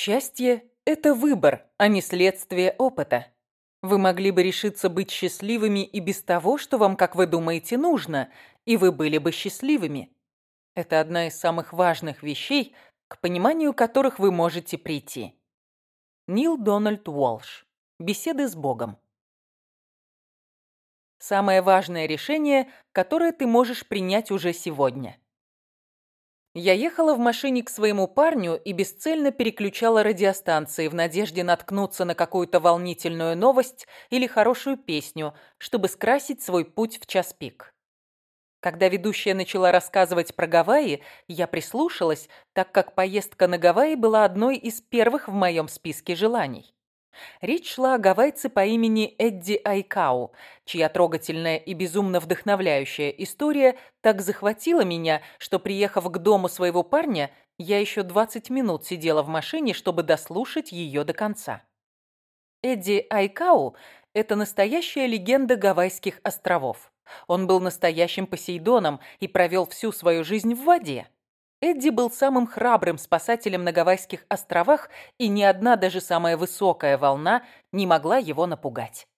Счастье – это выбор, а не следствие опыта. Вы могли бы решиться быть счастливыми и без того, что вам, как вы думаете, нужно, и вы были бы счастливыми. Это одна из самых важных вещей, к пониманию которых вы можете прийти. Нил Дональд Уолш. Беседы с Богом. Самое важное решение, которое ты можешь принять уже сегодня – я ехала в машине к своему парню и бесцельно переключала радиостанции в надежде наткнуться на какую-то волнительную новость или хорошую песню, чтобы скрасить свой путь в час пик. Когда ведущая начала рассказывать про Гавайи, я прислушалась, так как поездка на Гавайи была одной из первых в моем списке желаний. Речь шла о гавайце по имени Эдди Айкау, чья трогательная и безумно вдохновляющая история так захватила меня, что, приехав к дому своего парня, я еще 20 минут сидела в машине, чтобы дослушать ее до конца. Эдди Айкау – это настоящая легенда Гавайских островов. Он был настоящим Посейдоном и провел всю свою жизнь в воде. Эдди был самым храбрым спасателем на Гавайских островах, и ни одна даже самая высокая волна не могла его напугать.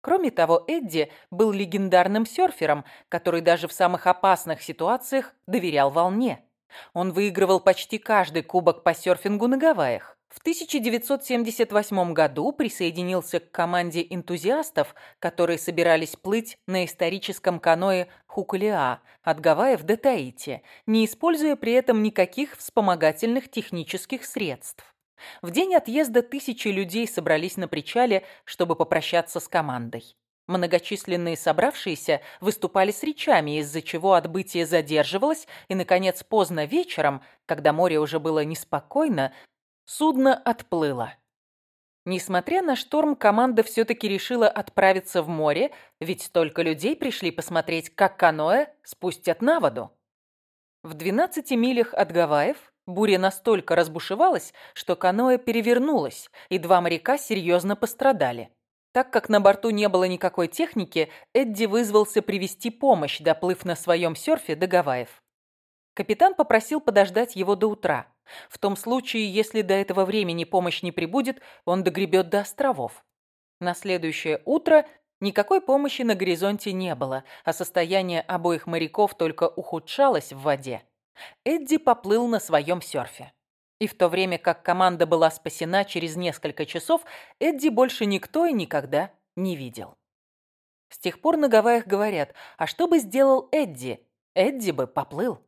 Кроме того, Эдди был легендарным серфером, который даже в самых опасных ситуациях доверял волне. Он выигрывал почти каждый кубок по серфингу на Гавайях. В 1978 году присоединился к команде энтузиастов, которые собирались плыть на историческом каное Хукулиа от Гавайев до Таити, не используя при этом никаких вспомогательных технических средств. В день отъезда тысячи людей собрались на причале, чтобы попрощаться с командой. Многочисленные собравшиеся выступали с речами, из-за чего отбытие задерживалось, и, наконец, поздно вечером, когда море уже было неспокойно, Судно отплыло. Несмотря на шторм, команда все-таки решила отправиться в море, ведь столько людей пришли посмотреть, как каноэ спустят на воду. В 12 милях от Гавайев буря настолько разбушевалась, что каноэ перевернулось, и два моряка серьезно пострадали. Так как на борту не было никакой техники, Эдди вызвался привести помощь, доплыв на своем серфе до Гавайев. Капитан попросил подождать его до утра. В том случае, если до этого времени помощь не прибудет, он догребет до островов. На следующее утро никакой помощи на горизонте не было, а состояние обоих моряков только ухудшалось в воде. Эдди поплыл на своем серфе. И в то время как команда была спасена через несколько часов, Эдди больше никто и никогда не видел. С тех пор на Гавайях говорят, а что бы сделал Эдди? Эдди бы поплыл.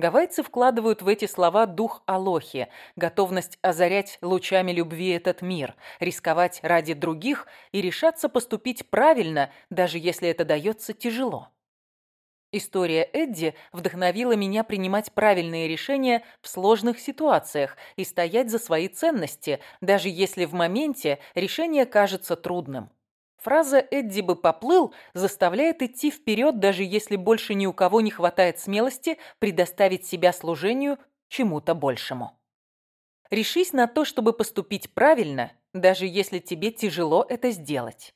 Гавайцы вкладывают в эти слова дух алохи, готовность озарять лучами любви этот мир, рисковать ради других и решаться поступить правильно, даже если это дается тяжело. История Эдди вдохновила меня принимать правильные решения в сложных ситуациях и стоять за свои ценности, даже если в моменте решение кажется трудным. Фраза «Эдди бы поплыл» заставляет идти вперед, даже если больше ни у кого не хватает смелости предоставить себя служению чему-то большему. Решись на то, чтобы поступить правильно, даже если тебе тяжело это сделать.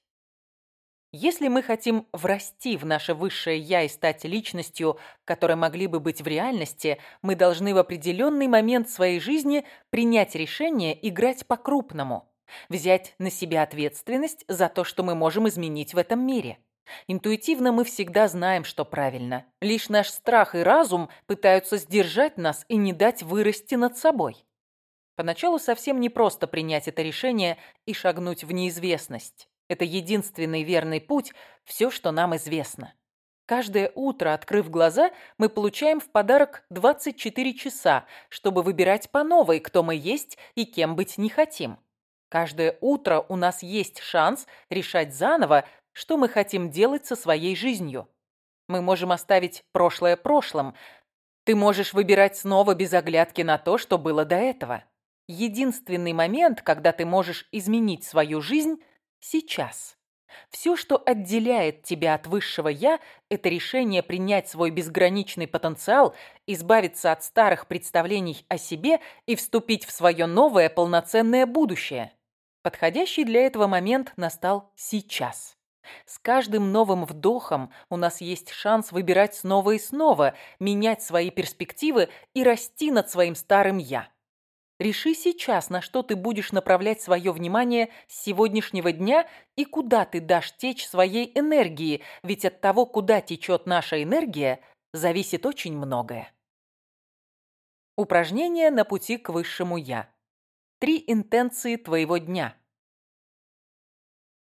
Если мы хотим врасти в наше высшее «я» и стать личностью, которой могли бы быть в реальности, мы должны в определенный момент своей жизни принять решение играть по-крупному – Взять на себя ответственность за то, что мы можем изменить в этом мире. Интуитивно мы всегда знаем, что правильно. Лишь наш страх и разум пытаются сдержать нас и не дать вырасти над собой. Поначалу совсем непросто принять это решение и шагнуть в неизвестность. Это единственный верный путь, все, что нам известно. Каждое утро, открыв глаза, мы получаем в подарок 24 часа, чтобы выбирать по новой, кто мы есть и кем быть не хотим. Каждое утро у нас есть шанс решать заново, что мы хотим делать со своей жизнью. Мы можем оставить прошлое прошлым. Ты можешь выбирать снова без оглядки на то, что было до этого. Единственный момент, когда ты можешь изменить свою жизнь – сейчас. Все, что отделяет тебя от высшего «я», это решение принять свой безграничный потенциал, избавиться от старых представлений о себе и вступить в свое новое полноценное будущее. Подходящий для этого момент настал сейчас. С каждым новым вдохом у нас есть шанс выбирать снова и снова, менять свои перспективы и расти над своим старым «я». Реши сейчас, на что ты будешь направлять свое внимание с сегодняшнего дня и куда ты дашь течь своей энергии, ведь от того, куда течет наша энергия, зависит очень многое. Упражнение на пути к высшему «Я». Три интенции твоего дня.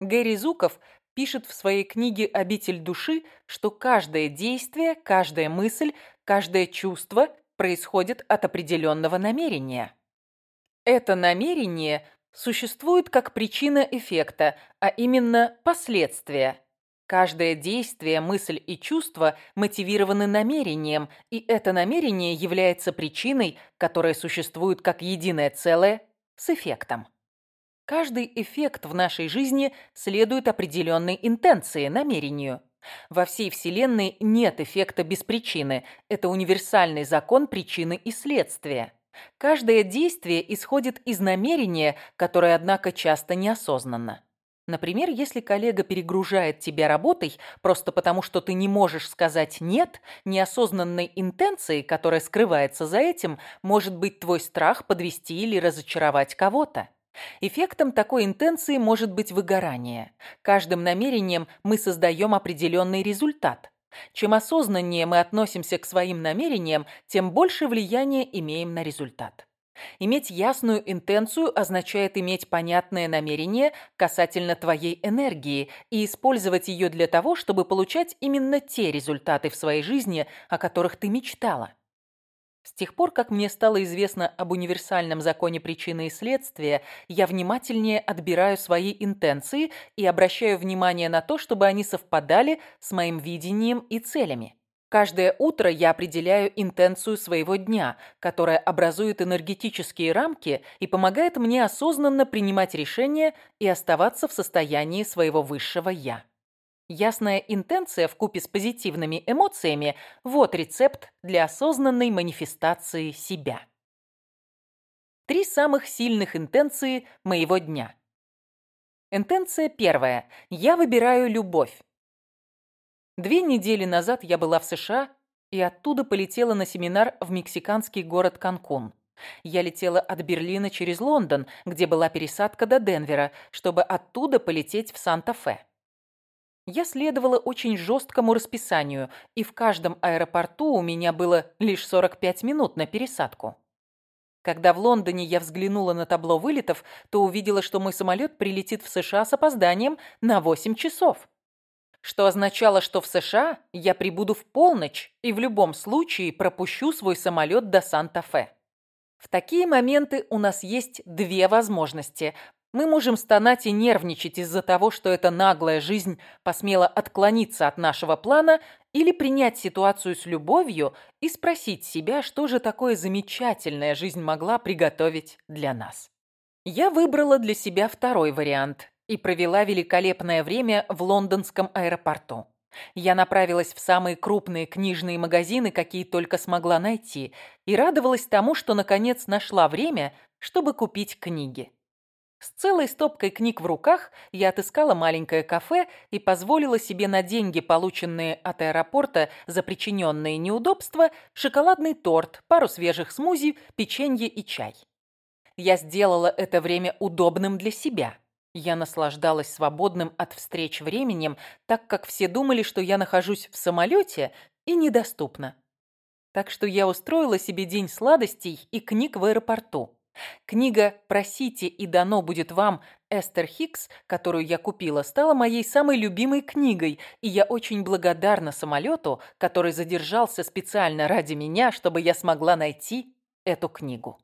Гэри Зуков пишет в своей книге «Обитель души», что каждое действие, каждая мысль, каждое чувство происходит от определенного намерения. Это намерение существует как причина эффекта, а именно последствия. Каждое действие, мысль и чувство мотивированы намерением, и это намерение является причиной, которая существует как единое целое с эффектом. Каждый эффект в нашей жизни следует определенной интенции, намерению. Во всей Вселенной нет эффекта без причины. Это универсальный закон причины и следствия. Каждое действие исходит из намерения, которое, однако, часто неосознанно. Например, если коллега перегружает тебя работой просто потому, что ты не можешь сказать «нет», неосознанной интенцией, которая скрывается за этим, может быть твой страх подвести или разочаровать кого-то. Эффектом такой интенции может быть выгорание. Каждым намерением мы создаем определенный результат. Чем осознаннее мы относимся к своим намерениям, тем больше влияния имеем на результат. Иметь ясную интенцию означает иметь понятное намерение касательно твоей энергии и использовать ее для того, чтобы получать именно те результаты в своей жизни, о которых ты мечтала. С тех пор, как мне стало известно об универсальном законе причины и следствия, я внимательнее отбираю свои интенции и обращаю внимание на то, чтобы они совпадали с моим видением и целями. Каждое утро я определяю интенцию своего дня, которая образует энергетические рамки и помогает мне осознанно принимать решения и оставаться в состоянии своего высшего «я». Ясная интенция в купе с позитивными эмоциями – вот рецепт для осознанной манифестации себя. Три самых сильных интенции моего дня. Интенция первая. Я выбираю любовь. Две недели назад я была в США и оттуда полетела на семинар в мексиканский город Канкун. Я летела от Берлина через Лондон, где была пересадка до Денвера, чтобы оттуда полететь в Санта-Фе. Я следовала очень жесткому расписанию, и в каждом аэропорту у меня было лишь 45 минут на пересадку. Когда в Лондоне я взглянула на табло вылетов, то увидела, что мой самолет прилетит в США с опозданием на 8 часов. Что означало, что в США я прибуду в полночь и в любом случае пропущу свой самолет до Санта-Фе. В такие моменты у нас есть две возможности – мы можем стонать и нервничать из-за того, что эта наглая жизнь посмела отклониться от нашего плана или принять ситуацию с любовью и спросить себя, что же такое замечательная жизнь могла приготовить для нас. Я выбрала для себя второй вариант и провела великолепное время в лондонском аэропорту. Я направилась в самые крупные книжные магазины, какие только смогла найти, и радовалась тому, что наконец нашла время, чтобы купить книги. С целой стопкой книг в руках я отыскала маленькое кафе и позволила себе на деньги, полученные от аэропорта за причиненные неудобства, шоколадный торт, пару свежих смузи, печенье и чай. Я сделала это время удобным для себя. Я наслаждалась свободным от встреч временем, так как все думали, что я нахожусь в самолете и недоступна. Так что я устроила себе день сладостей и книг в аэропорту. Книга «Просите, и дано будет вам» Эстер Хикс, которую я купила, стала моей самой любимой книгой, и я очень благодарна самолету, который задержался специально ради меня, чтобы я смогла найти эту книгу.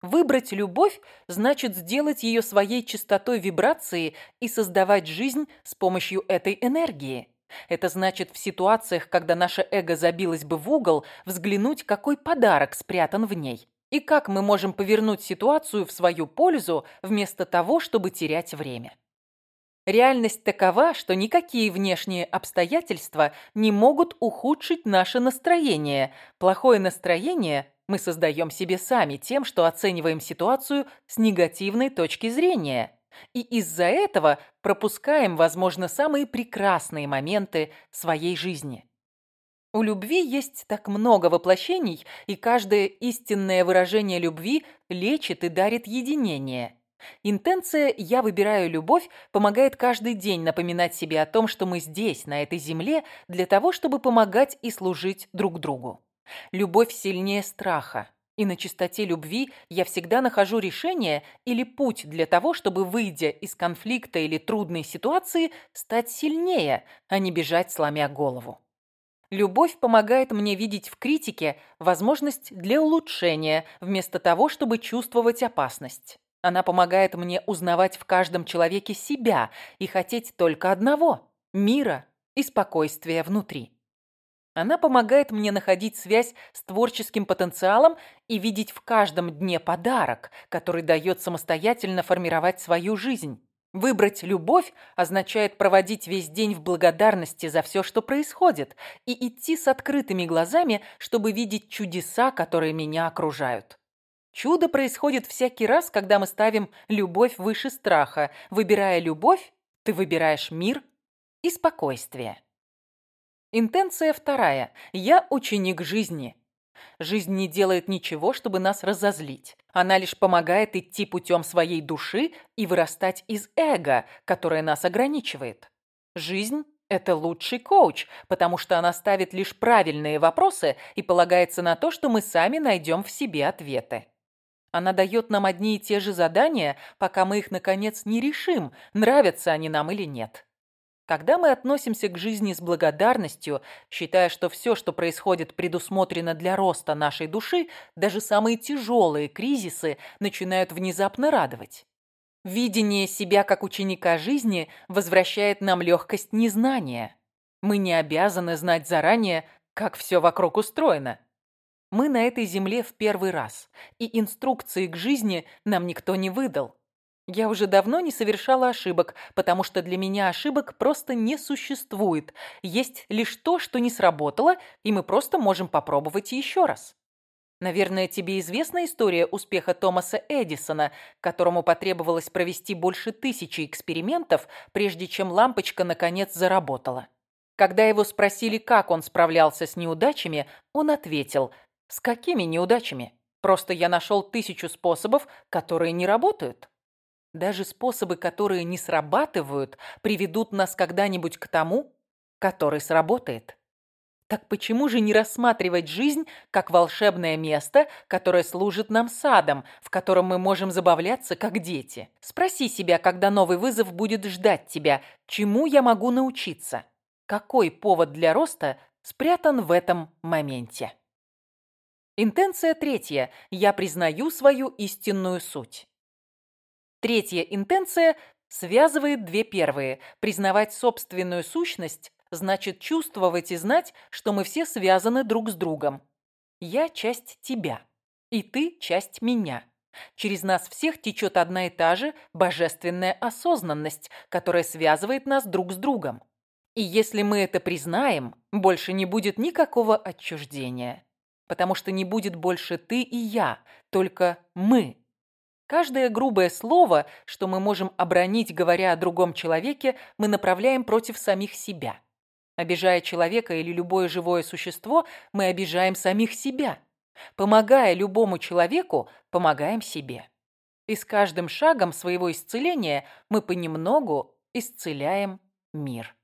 Выбрать любовь значит сделать ее своей частотой вибрации и создавать жизнь с помощью этой энергии. Это значит в ситуациях, когда наше эго забилось бы в угол, взглянуть, какой подарок спрятан в ней и как мы можем повернуть ситуацию в свою пользу вместо того, чтобы терять время. Реальность такова, что никакие внешние обстоятельства не могут ухудшить наше настроение. Плохое настроение мы создаем себе сами тем, что оцениваем ситуацию с негативной точки зрения. И из-за этого пропускаем, возможно, самые прекрасные моменты своей жизни. У любви есть так много воплощений, и каждое истинное выражение любви лечит и дарит единение. Интенция «я выбираю любовь» помогает каждый день напоминать себе о том, что мы здесь, на этой земле, для того, чтобы помогать и служить друг другу. Любовь сильнее страха, и на чистоте любви я всегда нахожу решение или путь для того, чтобы, выйдя из конфликта или трудной ситуации, стать сильнее, а не бежать, сломя голову. Любовь помогает мне видеть в критике возможность для улучшения, вместо того, чтобы чувствовать опасность. Она помогает мне узнавать в каждом человеке себя и хотеть только одного – мира и спокойствия внутри. Она помогает мне находить связь с творческим потенциалом и видеть в каждом дне подарок, который дает самостоятельно формировать свою жизнь. Выбрать любовь означает проводить весь день в благодарности за все, что происходит, и идти с открытыми глазами, чтобы видеть чудеса, которые меня окружают. Чудо происходит всякий раз, когда мы ставим любовь выше страха. Выбирая любовь, ты выбираешь мир и спокойствие. Интенция вторая. Я ученик жизни. Жизнь не делает ничего, чтобы нас разозлить. Она лишь помогает идти путем своей души и вырастать из эго, которое нас ограничивает. Жизнь – это лучший коуч, потому что она ставит лишь правильные вопросы и полагается на то, что мы сами найдем в себе ответы. Она дает нам одни и те же задания, пока мы их, наконец, не решим, нравятся они нам или нет. Когда мы относимся к жизни с благодарностью, считая, что все, что происходит, предусмотрено для роста нашей души, даже самые тяжелые кризисы начинают внезапно радовать. Видение себя как ученика жизни возвращает нам легкость незнания. Мы не обязаны знать заранее, как все вокруг устроено. Мы на этой земле в первый раз, и инструкции к жизни нам никто не выдал. Я уже давно не совершала ошибок, потому что для меня ошибок просто не существует. Есть лишь то, что не сработало, и мы просто можем попробовать еще раз. Наверное, тебе известна история успеха Томаса Эдисона, которому потребовалось провести больше тысячи экспериментов, прежде чем лампочка наконец заработала. Когда его спросили, как он справлялся с неудачами, он ответил «С какими неудачами? Просто я нашел тысячу способов, которые не работают». Даже способы, которые не срабатывают, приведут нас когда-нибудь к тому, который сработает. Так почему же не рассматривать жизнь как волшебное место, которое служит нам садом, в котором мы можем забавляться как дети? Спроси себя, когда новый вызов будет ждать тебя, чему я могу научиться? Какой повод для роста спрятан в этом моменте? Интенция третья. Я признаю свою истинную суть. Третья интенция связывает две первые. Признавать собственную сущность значит чувствовать и знать, что мы все связаны друг с другом. Я часть тебя, и ты часть меня. Через нас всех течет одна и та же божественная осознанность, которая связывает нас друг с другом. И если мы это признаем, больше не будет никакого отчуждения. Потому что не будет больше ты и я, только мы Каждое грубое слово, что мы можем обронить, говоря о другом человеке, мы направляем против самих себя. Обижая человека или любое живое существо, мы обижаем самих себя. Помогая любому человеку, помогаем себе. И с каждым шагом своего исцеления мы понемногу исцеляем мир.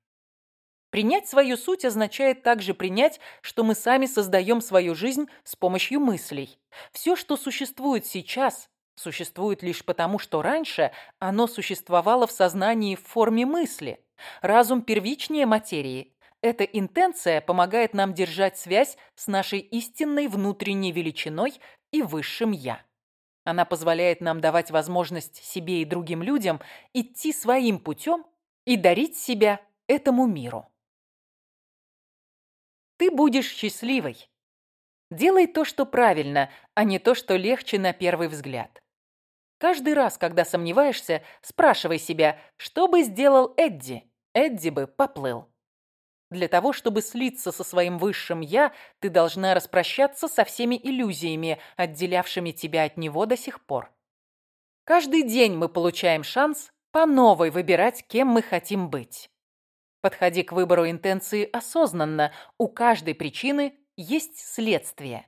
Принять свою суть означает также принять, что мы сами создаем свою жизнь с помощью мыслей. Все, что существует сейчас, существует лишь потому, что раньше оно существовало в сознании в форме мысли. Разум первичнее материи. Эта интенция помогает нам держать связь с нашей истинной внутренней величиной и высшим «я». Она позволяет нам давать возможность себе и другим людям идти своим путем и дарить себя этому миру. Ты будешь счастливой. Делай то, что правильно, а не то, что легче на первый взгляд. Каждый раз, когда сомневаешься, спрашивай себя, что бы сделал Эдди? Эдди бы поплыл. Для того, чтобы слиться со своим высшим «я», ты должна распрощаться со всеми иллюзиями, отделявшими тебя от него до сих пор. Каждый день мы получаем шанс по новой выбирать, кем мы хотим быть. Подходи к выбору интенции осознанно, у каждой причины есть следствие.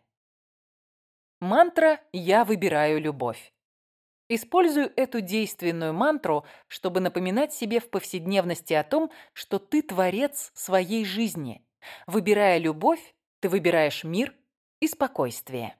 Мантра «Я выбираю любовь». Использую эту действенную мантру, чтобы напоминать себе в повседневности о том, что ты творец своей жизни. Выбирая любовь, ты выбираешь мир и спокойствие.